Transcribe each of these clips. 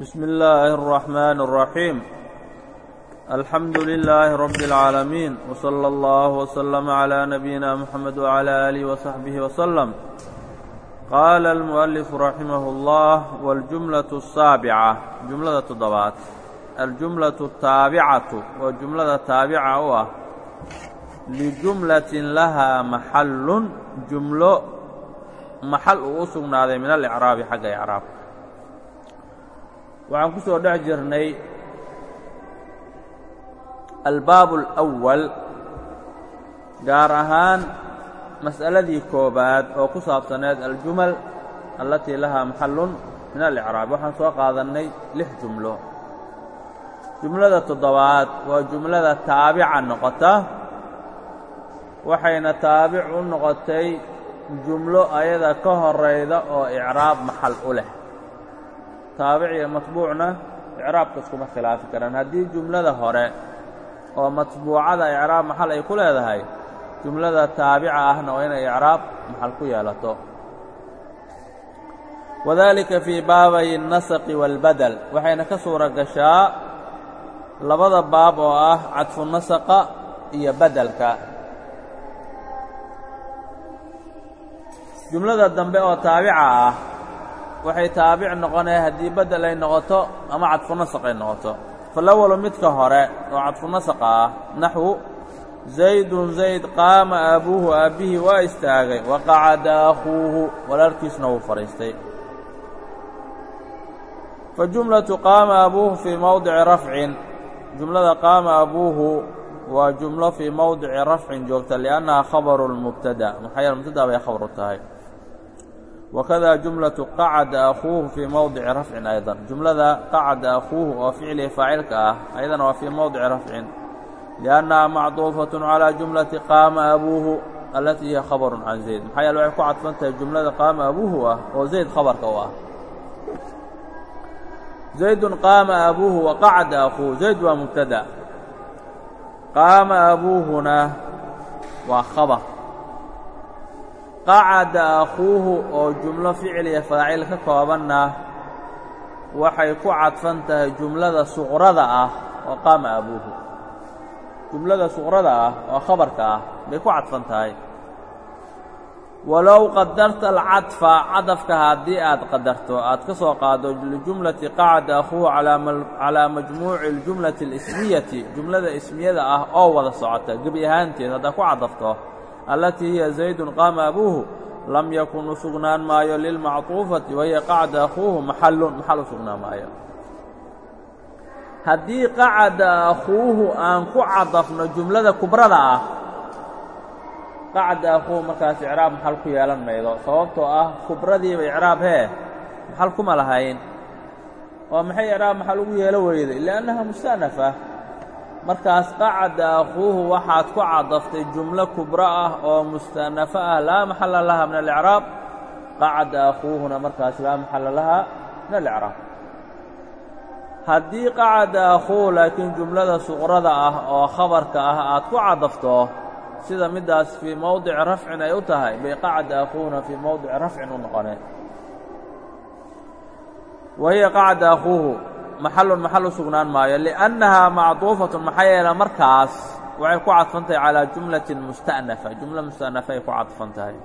بسم الله الرحمن الرحيم الحمد لله رب العالمين وصلى الله وسلم على نبينا محمد وعلى آله وصحبه وسلم قال المؤلف رحمه الله والجملة السابعة جملة الضبات الجملة التابعة وجملة تابعة هو لجملة لها محل جملة محل أسقنا هذا من الإعراب حق إعراب waxaan ku soo dhex jirnay albaab alأwal gaar ahaan mas'aladii koobaad oo ku saabsaneed aljumal allatii lahaa maxallun min alicraab. Waxaan soo qaadannay lix jumlo. Jumlada toddobaad waa jumlada taabica noqota waxayna taabic u noqotay jumlo ayada ka horayda oo icraab maxal u leh mutaabic iyo matbuucna icraabka iskuma khilaafi karaan. Haddii jumlada hore oo matbuucada icraab maxal ay ku leedahay jumlada taabica ahna waa inay icraab maxal ku yeelato. Wadalika fii baabay annasaqi waalbadel waxayna ka suura gashaa labada baab oo ah cadfu nasaqa iyo badelka jumlada dambe oo taabica ah waxay taabic noqonaya haddii bedel ay noqoto ama cadfu nasaq ay noqoto. Falawalu midka hore oo cadfu nasaqa ah naxwu zaydun zayd qaama abuuhu aabbihii waa istaagay waqacada akhuuhu walaalkiisna wuu fadhiistay. Fa jumlatu qaama abuuhu fii mowdici rafcin jumlada qaama abuuhu waa jumlo fii mowdici rafcin joogta liannaha khabaru lmubtada maxaa yeele mubtada bay khabar u tahay wakada jumlatu qacada akhuuhu fii mowdici rafcin aydan jumlada qacada akhuuhu oo ficlii faacilka ah ayadana waa fii mowdici rafcin liannaha macduufaة calى jumlati qaama abuuhu alatii hiya khabaru can zayd maxaa yeele waxay ku cadfan tahay jumlada qaama abuuhu ah oo zayd khabarka u ah zaydun qaama abuuhu waqacada akhuuhu zayd waa mubtada qaama abuuhuna waa khabar qacada akhuuhu oo jumlo ficliya faacil ka koobanna waxay ku cadfan tahay jumlada suqrada ah oo qaama abuuhu. Jumlada suqrada ah oo khabarka ah bay ku cadfan tahay. Walow qadarta alcadfa cadafka haddii aad qadarto aad ka soo qaado lijumlati qacada akhuuhu calaa majmuuci اljumlati اlismiyati jumlada ismiyada ah oo wada socota gebi ahaanteed haddaad ku cadafto allatii hiya zaydun qaama abuuhu lam yakun u sugnaan maayo lilmacطuufati wahiya qacda akhuuhu maxallun maxal u sugnaan maayo haddii qacada akhuuhu aan ku cadafno jumlada kubrada ah qacda akhuuhu markaas icraab maxal ku yeelan maydo sababtoo ah kubradiiba icraab hee maxal kuma lahayn oo maxay icraab maxal ugu yeelo weyday liannaha musta'nafa markaas qacada akhuuhu waxaad ku cadaftay jumlo kubro ah oo musta'nafo ah laa maxalla laha min alicraab qacada akhuuhuna markaas laa maxalla laha min alicraab haddii qacada akhuuhu laakiin jumlada suqrada ah oo khabarka ah aad ku cadafto sida middaas fii mowdici rafcin ay u tahay bay qacada akhuuhuna fii mowdici rafcin u noqoneen. Wa hiya qacada akhuuhu maxallun maxal u sugnaan maayo liannahaa macduufatun maxaa yeele markaas waxay ku cadfan tahay calaa jumlatin musta'nafa jumlo musta'nafa ay ku cadfan tahay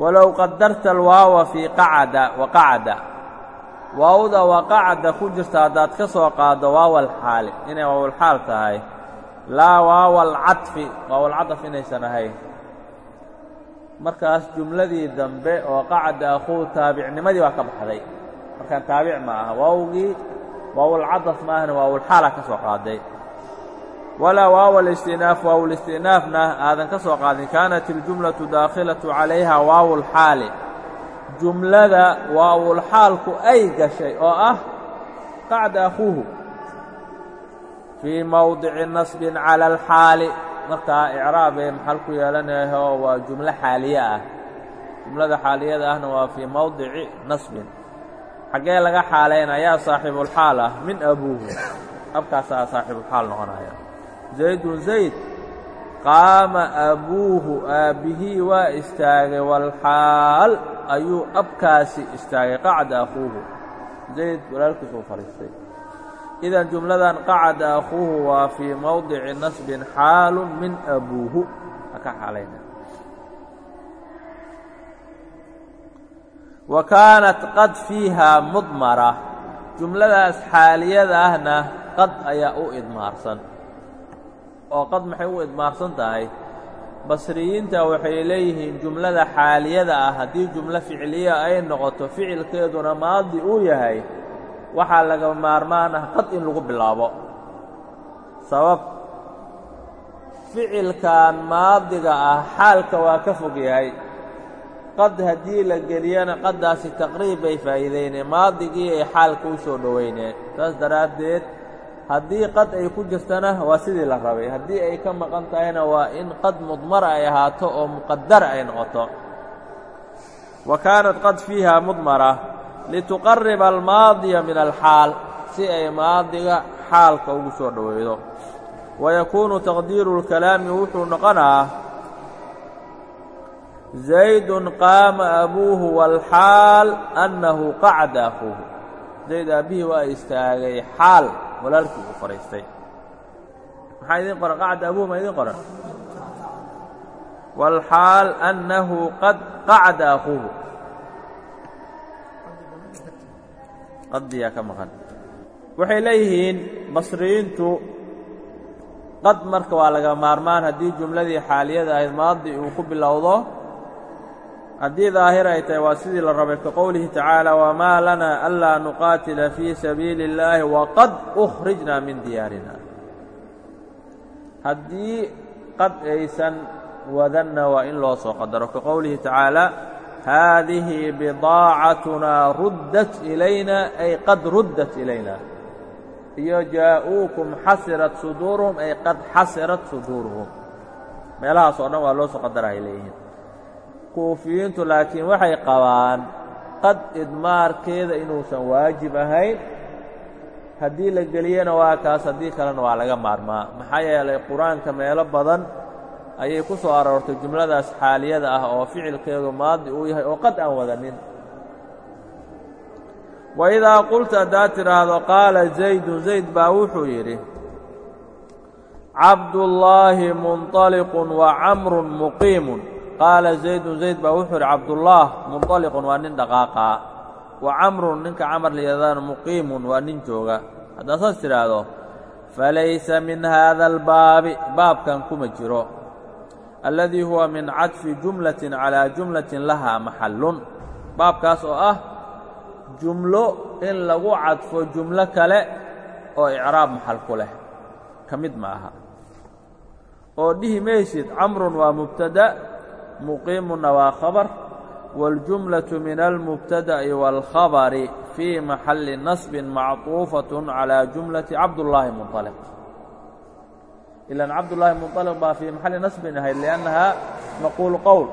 walow qadarta alwaawa fii qacada wa qacada. Waawda wa qacada ku jirta haddaad ka soo qaaddo waawalxaali inay waawalxaal tahay laa waawalcadfi waawalcadaf inaysan ahayn. Markaas jumladii dambe oo qacada akhuuhu taabicnimadii waa ka baxday markaan taabic ma aha waawgii waawulcadaf ma ahna waawulxaala ka soo qaaday. Walaa waaw alistinaaf waawulisti'naafna aadan ka soo qaadin. Kaanat iljumlatu daakhilatu calayha waawulxaali jumlada waawulxaalku ay gashay oo ah qacda akhuuhu fii mowdici nasbin cala alxaali. Markaa icraabee maxal ku yeelanayaho waa jumlo xaaliye ah. Jumlada xaaliyada ahna waa fii mowdici nasbin xaggee laga xaalayna yaa saaxiibulxaal ah min abuuhu. Abkaasaa saaxiibulxaal noqonaya. Zaydun zayd qaama abuuhu aabbihii waa istaagay walxaal ayuu abkaasi istaagay qacda akhuuhu. Zayd walaalkiis uu fadhiistay. Idan jumladan qacada akhuuhu waa fii mowdici nasbin xaalu min abuuhu. Haka xaalayna wa kaanat qad fiihaa mudmara. Jumladaas xaaliyada ahna qad ayaa u idmaarsan. Oo qad maxay u idmaarsan tahay? Basriyiinta waxay leeyihiin jumlada xaaliyada ah. Haddii jumlo ficliya ay noqoto ficilkeeduna maadi uu yahay waxaa laga maarmaan ah qad in lagu bilaabo. Sabab ficilkan maadiga ah xaalka waa ka fog yahay qad haddii la geliyana qaddaasi taqriib bay faa'iidayneen maadigii ay xaalka u soo dhoweyneen saas daraaddeed haddii qad ay ku jirtana waa sidii la rabay. Haddii ay ka maqan tahayna waa in qad mudmara ay ahaato oo muqadara ay noqoto. Wa kaanat qad fiiha mudmara lituqariba almaadiya min alxaal si ay maadiga xaalka ugu soo dhoweydo wa yakuunu taqdiiru اlkalaami wuxuu noqonaa zaydun qaama abuuhu wاlxaal annahu qacda akuuhu zayd aabbihii waa istaagay xaal walaalkii uu fadhiistay maxaa idiin qoran? Qacda abuuhu ma idiin qoran? Wاlxaal annahu qad qacda akuuhu qadiyaa ka maqan. Waxay leeyihiin basriyiintu qad marka waa laga maarmaan haddii jumladii xaaliyada ahayd maadi uu ku bilowdo haddii daahir ay tahay waa sidii la rabay ka qowlihi tacaala wamaa lanaa anlaa nuqaatila fii sabiili اllaahi waqad ukhrijna min diyaarina. Haddii qad aysan wadanna waa in loo soo qadaro. Ka qowlihi tacaala haadihi bidaacatunaa ruddat ilayna ay qad ruddat ilayna. Iyo jaa'uukum xasirat suduuruhum ay qad xasirat suduuruhum. Meelahaas oo dhan waa loo soo qadarahay leeyihiin kuufiyiintu laakiin waxay qabaan qad idmaarkeeda inuusan waajib ahayn. Haddii la geliyena waa kaas haddii kalena waa laga maarmaa. Maxaa yeelay qur'aanka meelo badan ayay ku soo aroortay jumladaas xaaliyada ah oo ficilkeedu maadi uu yahay oo qad aan wadanin. Wa idaa qulta haddaad tidhaahdo qaala zaydun zayd baa wuxuu yidhi cabdullaahi munطaliqun wa camrun muqiimun qaala zaydun zayd baa wuxuu yidhi cabdullaah munطaliqun waa nin dhaqaaqaa wa camrun ninka camar layadana muqiimun waa nin jooga. Haddaad saas tidhaahdo falaysa min haada albaabi. Baabkan kuma jiro. Alladii huwa min cadfi jumlatin calaa jumlatin lahaa maxallun baabkaas oo ah jumlo in lagu cadfo jumlo kale oo icraab maxal ku leh. Ka mid ma aha. Oo dhihi maysid camrun waa mubtada muqiimunna waa khabar wاljumlaةu min almubtada'i wاlkhabari fii maxalli nasbin macطuufaة calىa jumlati cabdullaahi munطaliq ilan cabdullaahi munطaliq baa fii maxalli nasbin ahayd liannahaa maquulu qowl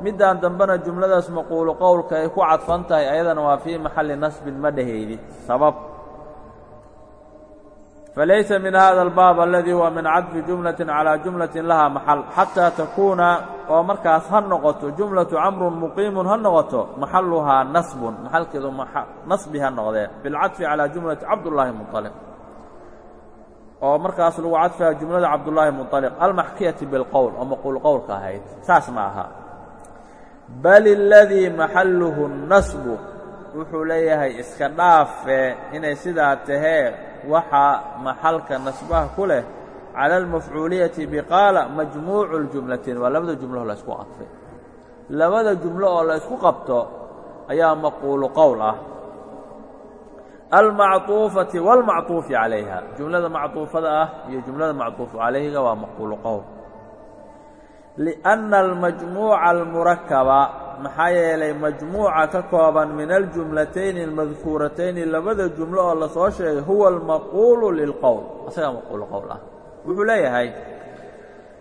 middaan dambena jumladaas maquulu qowlka ay ku cadfan tahay ayadana waa fii maxalli nasbin ma dhehaydi sabab falaysa min hada albaab aladii huwa min cadfi jumlatin calaa jumlatin lahaa maxal xataa takuuna oo markaas ha noqoto jumlatu camrun muqiimun ha noqoto maxaluhaa nasbun maxalkeedu nasbi ha noqdee bilcadfi calaa jumlati cabdullaahi munطaliq oo markaas lagu cadfaya jumlada cabdullaahi munطaliq almaxkiyati bilqowl oo maquul qowlka ahayd saas ma aha bal اladii maxaluhu nasbu wuxuu leeyahay iska dhaafe inay sidaa tahee waxaa maxalka nasbaha ku leh cala almafcuuliyati biqaala majmuucu اljumlatin waa labada jumloo la ysku cadfay labada jumlo oo la ysku qabto ayaa maquulu qowl ah almacطuufati wاlmacطuufi calayha jumlada macطuufada ah iyo jumlada macطuufu calayhiga waa maquulu qowl liأnna almajmuuca almurakaba maxaa yeelay majmuuca ka kooban min aljumlatayni almadkuuratayni labada jumlo oo la soo sheegay huwa almaquulu lilqowl asagaa maquulu qowl ah. Wuxuu leeyahay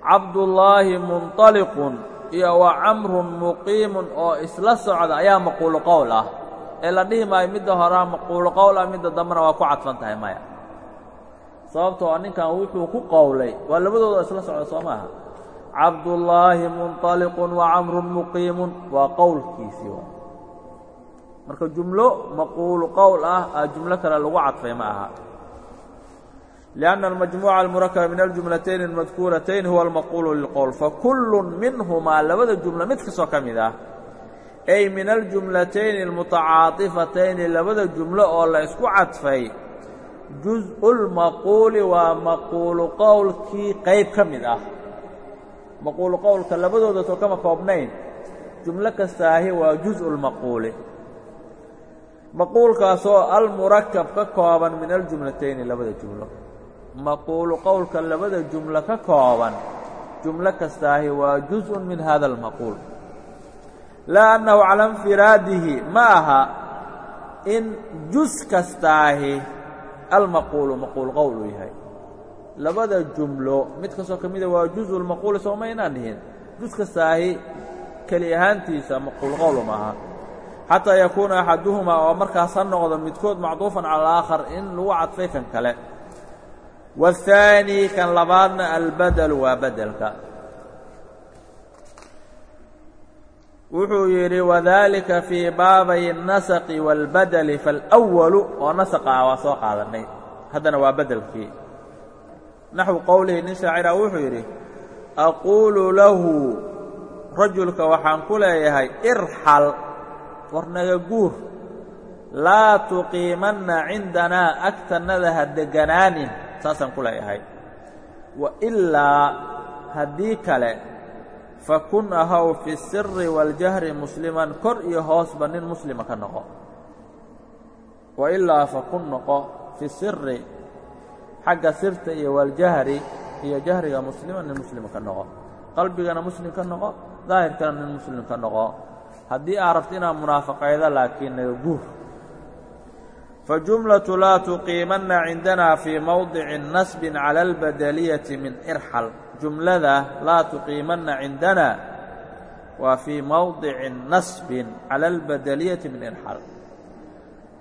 cabdullaahi munطaliqun iyo wa camrun muqiimun oo isla socda ayaa maquulu qowl ah. Ee la dhihi maayo midda horaa maquulu qowl ah midda dambena waa ku cadfan tahay maya. Sababtoo ninkan wuxuu ku qowlay waa labadooda isla socda soo maaha cabdullaahi munطaliqun wa camrun muqiimun waa qowlkiisii marka jumlo maquulu qowl ah a jumlo kale lagu cadfay ma aha لأن المجموعة المركبة من الجملتين المذكورتين هو المقول للqول فكل منهmaa labada جuملة mid kastoo ka mid ah أي من الجuملتين المتacaaطفتayن labada جuملo oo la isku cadfay جuزء المaquuل waa maquuل qowlkii qayb ka mid ah maquulu qowlka labadoodaasoo kama koobnayn jumlo kastaahi waa jus'u lmaquuli maquulkaasoo almurakab ka kooban min aljumlatayni labada jumlo. Maquulu qowlka labada jumlo ka kooban jumlo kastaahi waa jus'un min hada almaquul. Laa annahu cala infiraadihi ma aha in jus kastaahi almaquulu maquul qowl uu yahay labada jumlo mid kastoo ka mida waa juزu lmaquuli sooma inaan dhihin jus kastaahi keli ahaantiisa maquul qowl ma aha xataa yakuuna axaduhumaa oo markaas ha noqdo midkood macduufan cala alaakhar in lagu cadfay kan kale waathaani kan labaadna albadelu waa bedelka wuxuu yidhi wadalika fii baabay الnasqi wاlbadeli faاlأwalu oo nasaqa ah waa soo qaadannay haddana waa bedelkii naxwu qowlihi nin shaacira wuxuu yidhi aquulu lahu rajulka waxaan ku leeyahay irxal war naga guur laa tuqiimanna cindanaa agtannada ha deganaanin saasaan ku leeyahay. Wa ilaa haddii kale fakun ahaw fi siri waاljahri musliman kor iyo hoosba nin muslima ka noqo. Wa ilaa xagga sirta iyo waljahri iyo jahriga musliman nin muslima ka noqo. Qalbigana muslim ka noqo daahirkana nin muslim ka noqo. Haddii aa rabto inaad munaafaqaydo laakiin naga guur. Fajumlatu laa tuqiimanna cindana fii mowdici nasbin cala albadeliyati min irxal. Jumlada laa tuqiimanna cindana waa fii mowdici nasbin cala albadeliyati min irxal.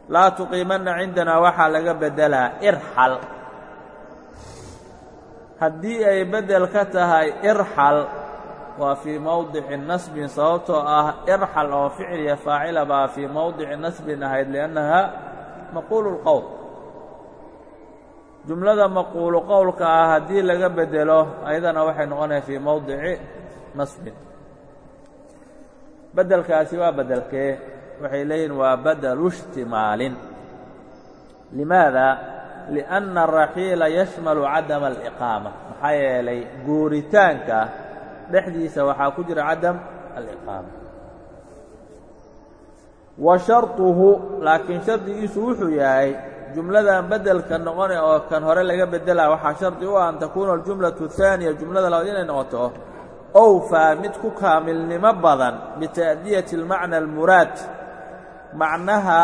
Laa tuqiimanna cindanaa waxaa laga bedelaa irxal haddii ay bedel ka tahay irxal waa fii mowdici nasbin sababtoo ah irxal oo ficiliya faacila baa fii mowdici nasbin ahayd liannaha maquulu lqowl jumlada maquulu qowlka ah haddii laga bedelo ayadana waxay noqonaya fii mowdici nasbin. Bedelkaasi waa bedelkee waxay leeyihiin waa badelu ishtimaalin limaada lianna araxiila yashmalu cadama aliqaama maxaa yeelay guuritaanka dhexdiisa waxaa ku jira cadam aliqaama wa shartuhu laakiin shardigiisu wuxuu yahay jumladan beddelka noqone oo kan hore laga beddelaa waxaa shardi u ah an takuuna aljumlatu ahaaniya jumlada labad inay noqoto owfaa mid ku kaamilnimo badan bita'diyati almacna almuraad macnaha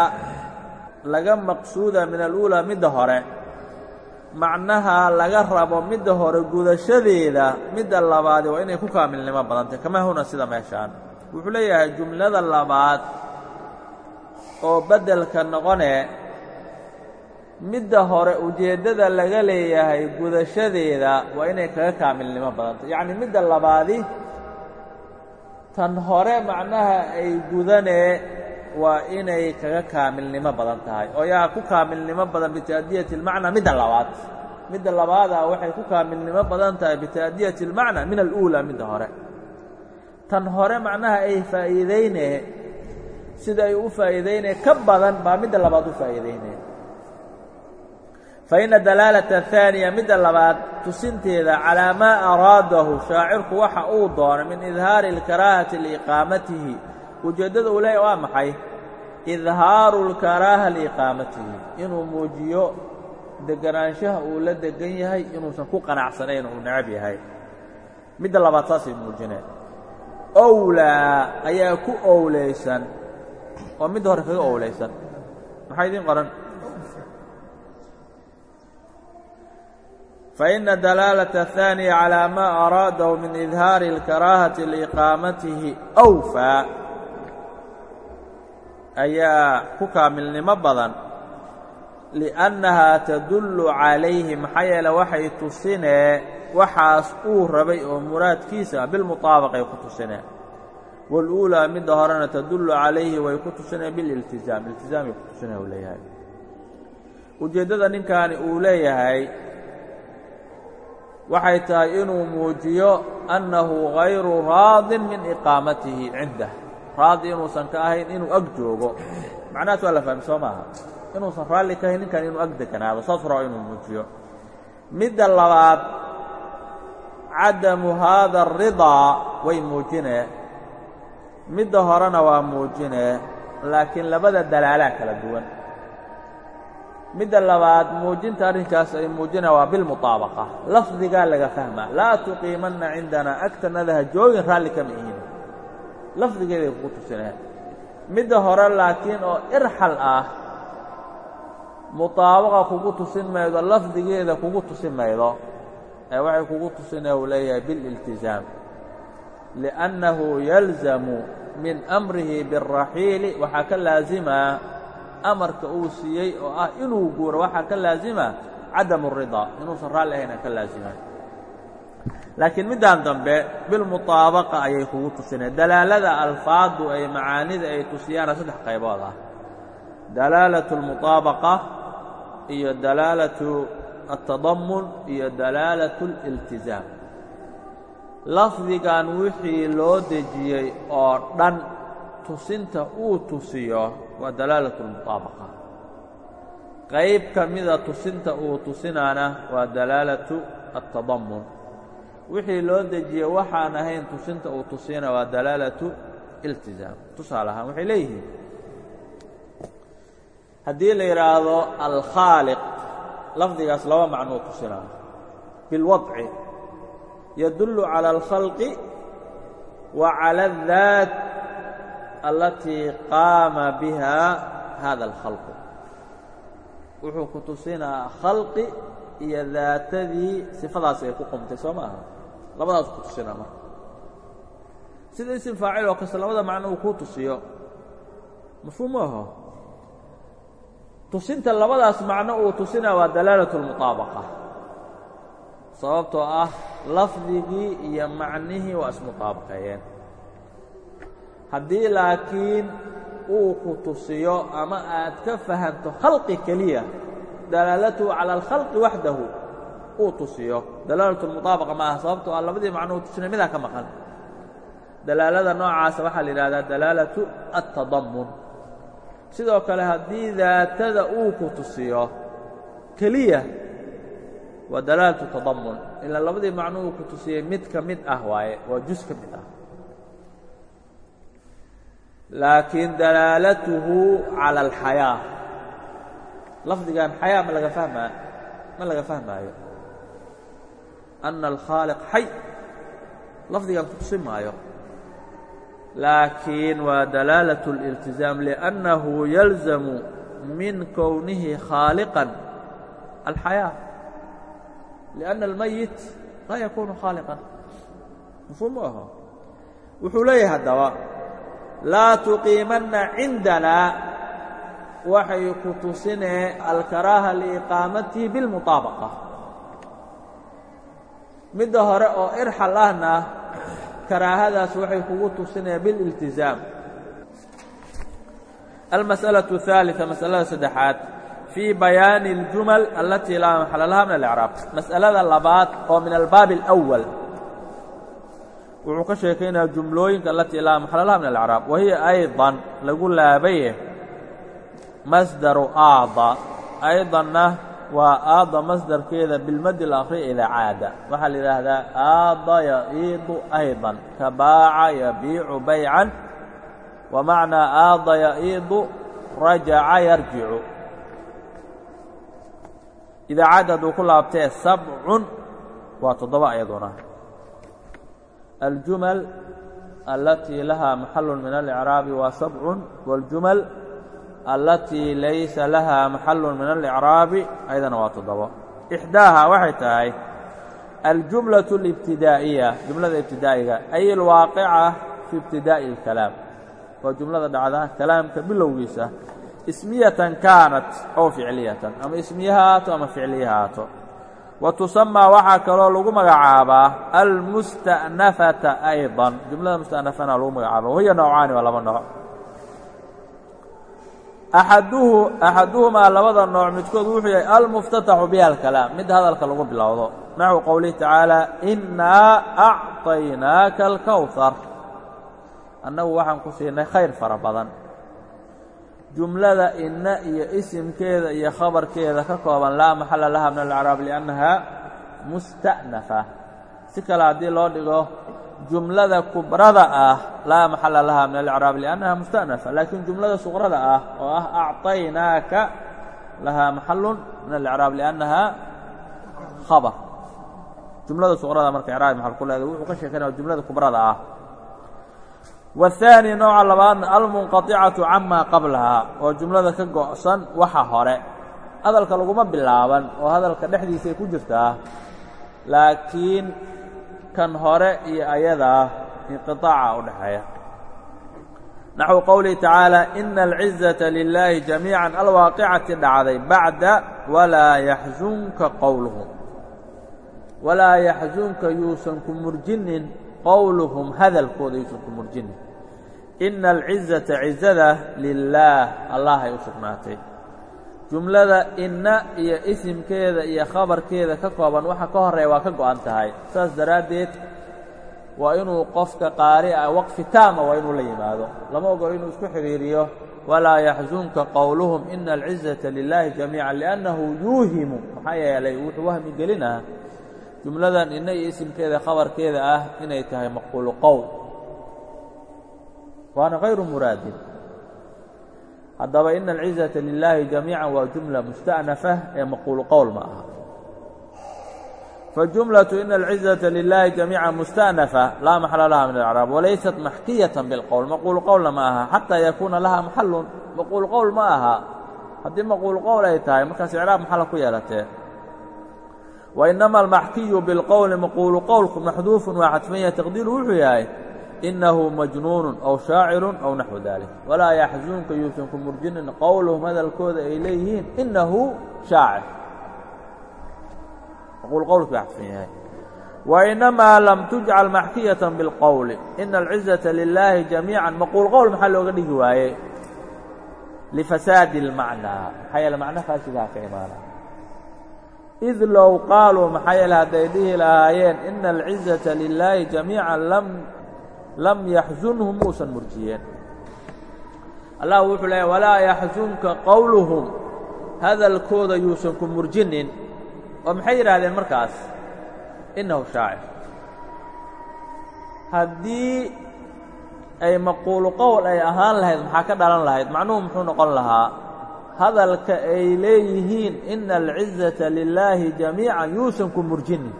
laga maqsuuda min aluulaa midda hore macnaha laga rabo midda hore gudashadeeda midda labaadi waa inay ku kaamilnimo badantay kama huna sida meeshaan. Wuxuu leeyahay jumlada labaad oo beddelka noqone midda hore ujeeddada laga leeyahay gudashadeeda waa inay kaga kaamilnimo badantay. Yacni midda labaadi tan hore macnaha ay gudanee waa inay kaga kaamilnimo badan tahay oo yaa ku kaamilnimo badan bita'diyati اlmacnaa midda labaad midda labaadaa waxay ku kaamilnimo badan tahay bita'diyati اlmacnaa min aluulaa midda hore tan hore macnaha ay faa'iidayne sida ay u faa'iidaynee ka badan baa midda labaad u faa'iidaynee faina dalaalata ahaaniya midda labaad tusinteeda calaa maa araadahu shaacirku waxa uu doonay min idhaari اlkaraahati liiqaamatihi ujeeddada uu leeyahy waa maxay idhaaru اlkaraaha liiqaamatihi inuu muujiyo deganaanshaha uu la degan yahay inuusan ku qanacsanayn uu necab yahay midda labaad saasay muujineen owlaa ayaa ku owlaysan oo midda hore kaga owlaysan maxaa idiin qoran faina dalaalata الثaaniya calىa maa araadahu min idhaari اlkaraahati liiqaamatihi أwfaa ayaa ku kaamilnimo badan li'annahaa tadullu calayhi maxaa yeele waxay tusinee waxaas uu rabay oo muraadkiisa ah ku tusinee waluulaa midda horena tadullu calayhi way ku tusineen bililtizaam iltizaamay ku tusinee uu leeyahay. Ujeeddada ninkaani uu leeyahay waxay tahay inuu muujiyo annahu hayru raadin min iqaamatihi cindah raadi inuusan ka ahayn inuu ag joogo. Macnahaas waa la fahmi soo maaha? Inuusan raalli ka ahayn ninkan inuu ag deganaado saas raba inuu muujiyo. Midda labaad cadamu haada aridaa way muujinee midda horena waa muujinee laakiin labada dalaalaa kala duwan. Midda labaad muujinta arrinkaas ay muujinaa waa bilmutaabaqa. Lafdigaa laga fahmaa laa tuqiimanna cindanaa agtannada ha joogin raalli kama ihin lafdigeeday kugu tusineen midda hore laakiin oo irxal ah muطaabaqa kugu tusin maydo lafdigeeda kugu tusin maydo ee waxay kugu tusinaya uu leeyahay bililtizaam liأnnahu yalzamu min amrihi biالraxiili waxaa ka laasimaa amarka uu siiyey oo ah inuu guuro waxaa ka laasima cadamu الridaa inuusan raalli ahayna ka laasima laakiin middan dambe bilmuطaabaqa ayay kugu tusineen dalaalada alfaadu ay macaanida ay tusiyaana saddex qaybood ah dalaalaة الmuطaabaqa iyo dalaalaة الtadamun iyo dalaalaة اlاltizaam lafdigan wixii loo dejiyey oo dhan tusinta uu tusiyo waa dalaalaة الmuطaabaqa qayb ka mida tusinta uu tusinaana waa dalaalaة الtadamun wixii loo dejiyey waxaan ahayn tusinta uu tusina waa dalaalatu iltizaam. Tusaale ahaan waxay leeyihiin haddii la yidhaahdo alkhaaliq lafdigaas laba macnuu tusinaa. Bilwadci yadullu cala alkhalqi wa cala addaat allatii qaama biha hada alkhalqu. Wuxuu ku tusinaa khalqi iyo daatadii sifadaas ay ku qumtay soo ma labadaas ku tusinaa marka sida isim faacil oo kasta labada macno uu kuu tusiyo mafhuum aho tusinta labadaas macno uu tusinaa waa dalaalaة الmuطaabaqa sababtoo ah lafdigii iyo macnihii waa ismuطaabaqeeyeen haddii laakiin uu ku tusiyo ama aad ka fahanto khalqi keliya dalaalatuhu calى اlkhalqi waxdahu uu tusiyo dalaalaة الmuطaabaqa ma aha sababtoo ah labadii macno uu tusinay midaa ka maqan dalaalada noocaasa waxaa la yidhahdaa dalaalaة الtadamun sidoo kale haddii daatada uu ku tusiyo keliya waa dalaalatu tadamun ilaa labadii macno uu ku tusiyey mid ka mid ah waaye waa jus ka mid ah laakiin dalaalatuhu calى اlxayaa lafdigan xayaa ma laga fahmaa ma laga fahmaayo ana alkhaaliq xay lafdigan ku tusin maayo laakiin waa dalaalaة اlاltizaam liأnnahu yalzamu min kownihi khaaliqan alxayaa liأnna almayit laa yakunu khaaliqan mafhuum u aho wuxuu leeyahay haddaba laa tuqiimanna cindanaa waxay ku tusinee alkaraaha liiqaamatihi biاlmuطaabaqa midda hore oo irxal ahna karaahadaas waxay kugu tusinaya bililtizaam almasأalaة الثaaliثa masalada saddexaad fii bayaani اljumal alatii laa maxala laha min alicraab mas'alada labaad oo min albaabi اlأwal wuxuu ka sheekaynaya jumlooyinka alatii laa maxala laha min alacraab wa hiya ayضan lagu laabaye masdaru aada ayضanna waa aada masdarkeeda bilmadi اlakri ilaa caada waxaa la yidhaahdaa aada ya'iidu ayضa ka baaca yabiicu baycan wa macnaa aada ya'iidu rajaca yarjicu idaa caada hadduu ku laabtee sabcun waa toddoba ayaduna aljumal alatii lahaa maxalu min alicraabi waa sabcun wاljumal alatii laysa laha maxalu min alicraabi ayadana waa toddobo ixdaaha waxay tahay aljumlaة اlibtidaa'iya jumlada ibtidaa'iga ay alwaaqica fi ibtidaa'i اlkalaam waa jumlada dhacda kalaamka bilowgiisa ismiyatan kaanat ow ficliyatan ama ismiye ha haato ama ficliye haato wa tusamaa waxaa kaloo lagu magacaabaa almusta'nafata ayضa jumlada musta'nafana lagu magacaaba wahiya noocaani waa laba nooc axaduhu axaduhumaa labada nooc midkood wuxuu yahay almuftataxu biha alkalaam. Mid hadalka lagu bilowdo. Naxwu qowlihi tacaala innaa acطaynaaka alkowhar annagu waxaan ku siinay khayr fara badan. Jumlada inna iyo isimkeeda iyo khabarkeeda ka kooban laa maxala laha min alacraab liannaha musta'nafa. Si kale haddii loo dhigo jumlada kubrada ah laa maxala laha min alacraab liannaha musta'nafa laakiin jumlada suqrada ah oo ah acطaynaaka lahaa maxalun min alacraab liannaha khabar jumlada suqrada marka icraab maxal ku leedahay wuxuu ka sheekanaya jumlada kubrada ah والثاني nooca labaadna almunqaطicaةu cama qablahaa oo jumlada ka go'san waxa hore hadalka laguma bilaaban oo hadalka dhexdiisay ku jirtaa laakiin kan hore iyo ayadaa inqiطaaca u dhexeeya naxو qowlihi tacaalى ina الciزaةa lilaahi jamiiعا alwaaqicati dhacday bacda walaa yaxzunka qowluhum walaa yaxzunka yuusan ku murjinin qowluhum hadalkooda yuusan ku murjinin ina alcizata cizada lilaah allahay u sugnaatay jumlada inna iyo isimkeeda iyo khabarkeeda ka kooban waxa ka horreeya waa ka go'an tahay. Saas daraaddeed waa inuu qofka qaari ah waqfi taama waa inuu la yimaado. Lama ogolo inuu isku xidhiiriyo walaa yaxzunka qowluhum ina alcizata lilaahi jamiica liannahu yuuhimu. Maxaa yeelay wuxuu wahmi gelinaa jumladan inna iyo isimkeeda khabarkeeda ah inay tahay maquulu qowl waana hayru muraadin haddaba ina alcizata lilaahi jamiica waa jumla musta'nafa ee maquulu qowl ma aha. Fajumlaةu ina alcizata lilaahi jamiica musta'nafa laa maxala laha min alacraab walaysat maxkiyatan bilqowl maquulu qowlna ma aha xataa yakuuna laha maxalun maquulu qowl ma aha. Haddii maquulu qowl ay tahay markaas icraab maxala ku yeelatee wainama almaxkiyu bilqowli maquulu qowlku maxduufun waa xadfanya taqdiiru wuxuu yahay inahu majnuunu aw shaaciru aw naxwu dalik walaa yaxzunka yuusan ku murjinin qowluhum hadalkooda ay leeyihiin inahu shaacir maquulu qowlku xadfan yahay wainamaa lam tujcal maxkiyatan bilqowli ina alcizata lilaahi jamiica maquul qowl maxaa looga dhigi waaye lifasaadi اlmacnaa maxaa yeele macno faasidaha ka imaana id low qaaluu maxaa yeele hadday dhihi lahaayeen ina alcizata lilaahi jamiica lam yaxzunhum muusan murjiyeen. Allah wuxuu leeyahy walaa yaxzunka qowluhum hadalkooda yuusan ku murjinin. Oo maxay yidhaahdeen markaas? Innahu shaacir. Haddii ay maquulu qowl ay ahaan lahayd maxaa ka dhalan lahayd? Macnuhu muxuu noqon lahaa hadalka ay leeyihiin ina alcizata lilaahi jamiican yuusan ku murjinin.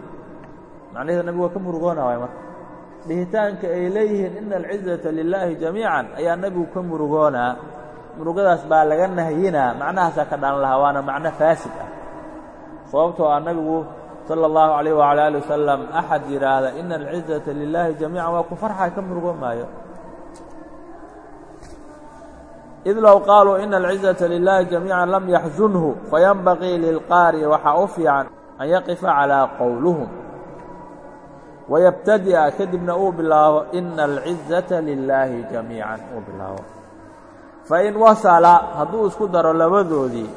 Macnaheedu nabigu waa ka murugoona waay marka dhihitaanka ay leeyihiin ina alcizata lilaahi jamiican. Ayaa nebigu ka murugoonaa murugadaas baa laga nahyinaa macnahaasaa ka dhaan lahaa waana macno faasid ah. Sababtoo ah nabigu sala allahu calayh wacala aali wasalam axad yidhaahda ina alcizata lilaahi jamiican. Waa ku farxa ka murugoon maayo. Id low qaaluu ina alcizata lilaahi jamiican lam yaxsunhu fayanbaqii lilqaari waxaa u fiican an yaqifa calaa qowluhum wayabtadi'a kadibna uu bilaabo ina alcizata lilaahi jamiican uu bilaabo fain wasala hadduu isku daro labadoodii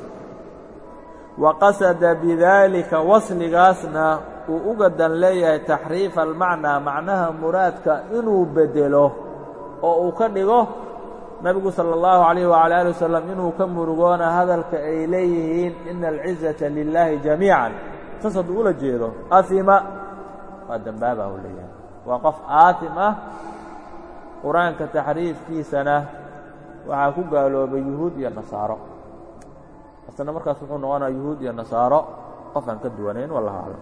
waqasada bidaalika wasligaasna uu uga dan leeyahay taxriifa almacnaa macnaha muraadka inuu bedelo oo uu ka dhigo nebigu sala allahu calayh wacala ali wasalam inuu ka murugoona hadalka ay leeyihiin ina alcizata lilaahi jamiican saas hadduu ula jeedo afima waa dembaabah u leeyahay. Waa qof aatim ah qur'aanka taxriifkiisana waxaa ku gaaloobay yuhuud iyo nasaaro. Asna markaas wuxuu noqonaya yuhuud iyo nasaaro qof aan ka duwanayn wallahu aclam